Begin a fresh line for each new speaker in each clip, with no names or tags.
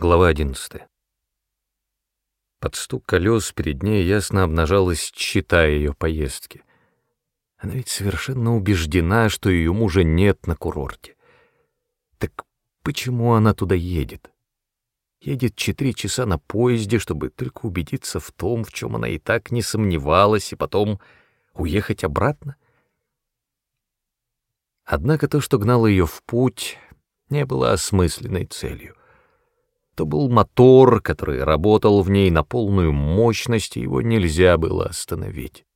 Глава 11. Под стук колес перед ней ясно обнажалась чита ее поездки. Она ведь совершенно убеждена, что ее мужа нет на курорте. Так почему она туда едет? Едет четыре часа на поезде, чтобы только убедиться в том, в чем она и так не сомневалась, и потом уехать обратно? Однако то, что гнало ее в путь, не было осмысленной целью. То был мотор, который работал в ней на полную мощность, и его нельзя было остановить.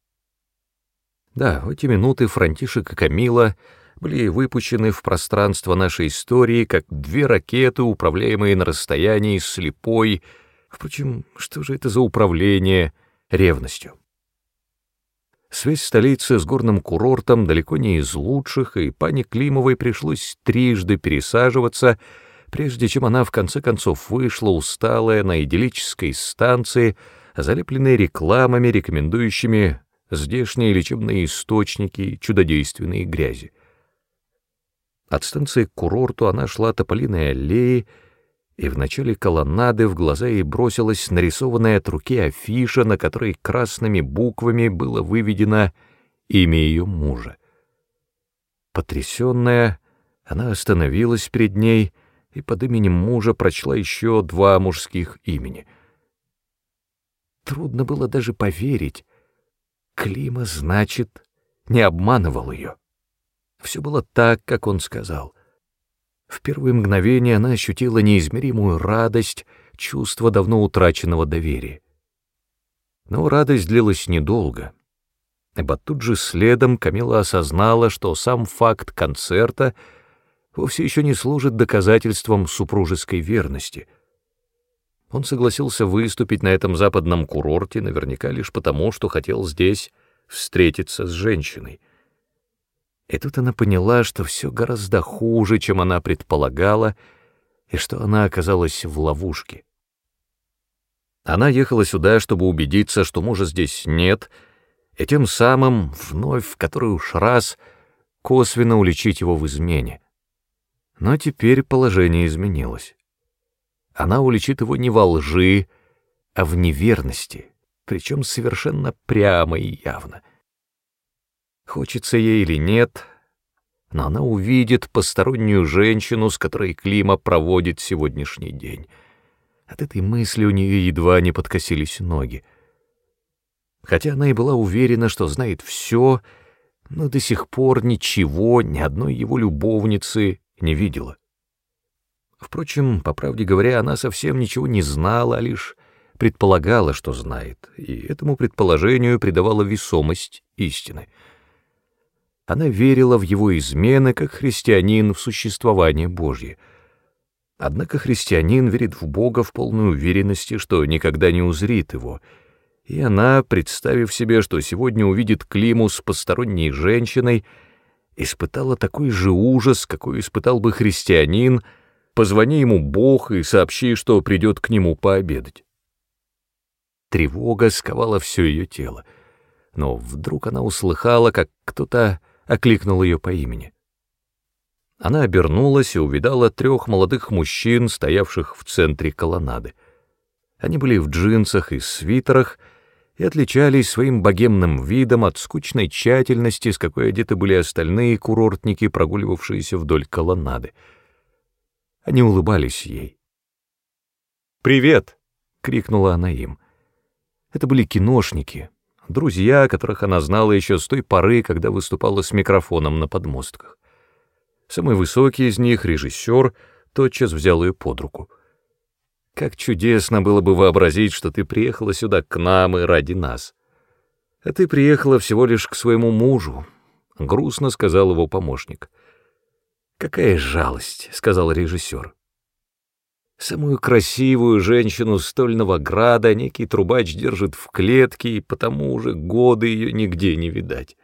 Да, в эти минуты Франтишек и Камила были выпущены в пространство нашей истории, как две ракеты, управляемые на расстоянии слепой. Впрочем, что же это за управление ревностью? Связь столицы с горным курортом далеко не из лучших, и пане Климовой пришлось трижды пересаживаться — прежде чем она в конце концов вышла усталая на идиллической станции, залепленной рекламами, рекомендующими здешние лечебные источники чудодейственной грязи. От станции к курорту она шла тополиной аллеей, и в начале колоннады в глаза ей бросилась нарисованная от руки афиша, на которой красными буквами было выведено имя ее мужа. Потрясенная, она остановилась перед ней — и под именем мужа прочла еще два мужских имени. Трудно было даже поверить. Клима, значит, не обманывал ее. Все было так, как он сказал. В первые мгновения она ощутила неизмеримую радость, чувство давно утраченного доверия. Но радость длилась недолго, ибо тут же следом Камила осознала, что сам факт концерта — вовсе еще не служит доказательством супружеской верности. Он согласился выступить на этом западном курорте наверняка лишь потому, что хотел здесь встретиться с женщиной. И тут она поняла, что все гораздо хуже, чем она предполагала, и что она оказалась в ловушке. Она ехала сюда, чтобы убедиться, что мужа здесь нет, и тем самым, вновь в который уж раз, косвенно уличить его в измене. Но теперь положение изменилось. Она уличит его не во лжи, а в неверности, причем совершенно прямо и явно. Хочется ей или нет, но она увидит постороннюю женщину, с которой Клима проводит сегодняшний день. От этой мысли у нее едва не подкосились ноги. Хотя она и была уверена, что знает все, но до сих пор ничего, ни одной его любовницы не видела. Впрочем, по правде говоря, она совсем ничего не знала, а лишь предполагала, что знает, и этому предположению придавала весомость истины. Она верила в его измены, как христианин в существование Божье. Однако христианин верит в Бога в полной уверенности, что никогда не узрит его, и она, представив себе, что сегодня увидит Климу с посторонней женщиной, испытала такой же ужас, какой испытал бы христианин, позвони ему Бог и сообщи, что придет к нему пообедать. Тревога сковала все ее тело, но вдруг она услыхала, как кто-то окликнул ее по имени. Она обернулась и увидала трех молодых мужчин, стоявших в центре колоннады. Они были в джинсах и свитерах, и отличались своим богемным видом от скучной тщательности, с какой одеты были остальные курортники, прогуливавшиеся вдоль колоннады. Они улыбались ей. «Привет!» — крикнула она им. Это были киношники, друзья, которых она знала еще с той поры, когда выступала с микрофоном на подмостках. Самый высокий из них, режиссер, тотчас взял ее под руку — как чудесно было бы вообразить, что ты приехала сюда к нам и ради нас. А ты приехала всего лишь к своему мужу, — грустно сказал его помощник. «Какая жалость», — сказал режиссер. Самую красивую женщину стольного града некий трубач держит в клетке, и потому уже годы ее нигде не видать.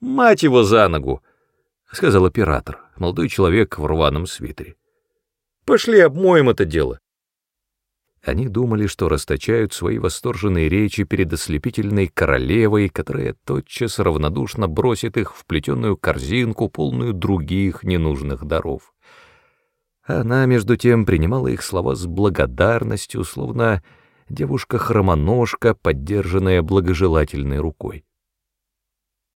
«Мать его за ногу!» — сказал оператор, молодой человек в рваном свитере. Пошли обмоем это дело. Они думали, что расточают свои восторженные речи перед ослепительной королевой, которая тотчас равнодушно бросит их в плетеную корзинку, полную других ненужных даров. Она, между тем, принимала их слова с благодарностью, словно девушка-хромоножка, поддержанная благожелательной рукой.